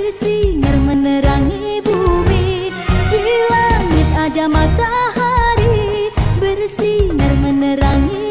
bersinar menerangi bumi. Di langit ada matahari bersinar menerangi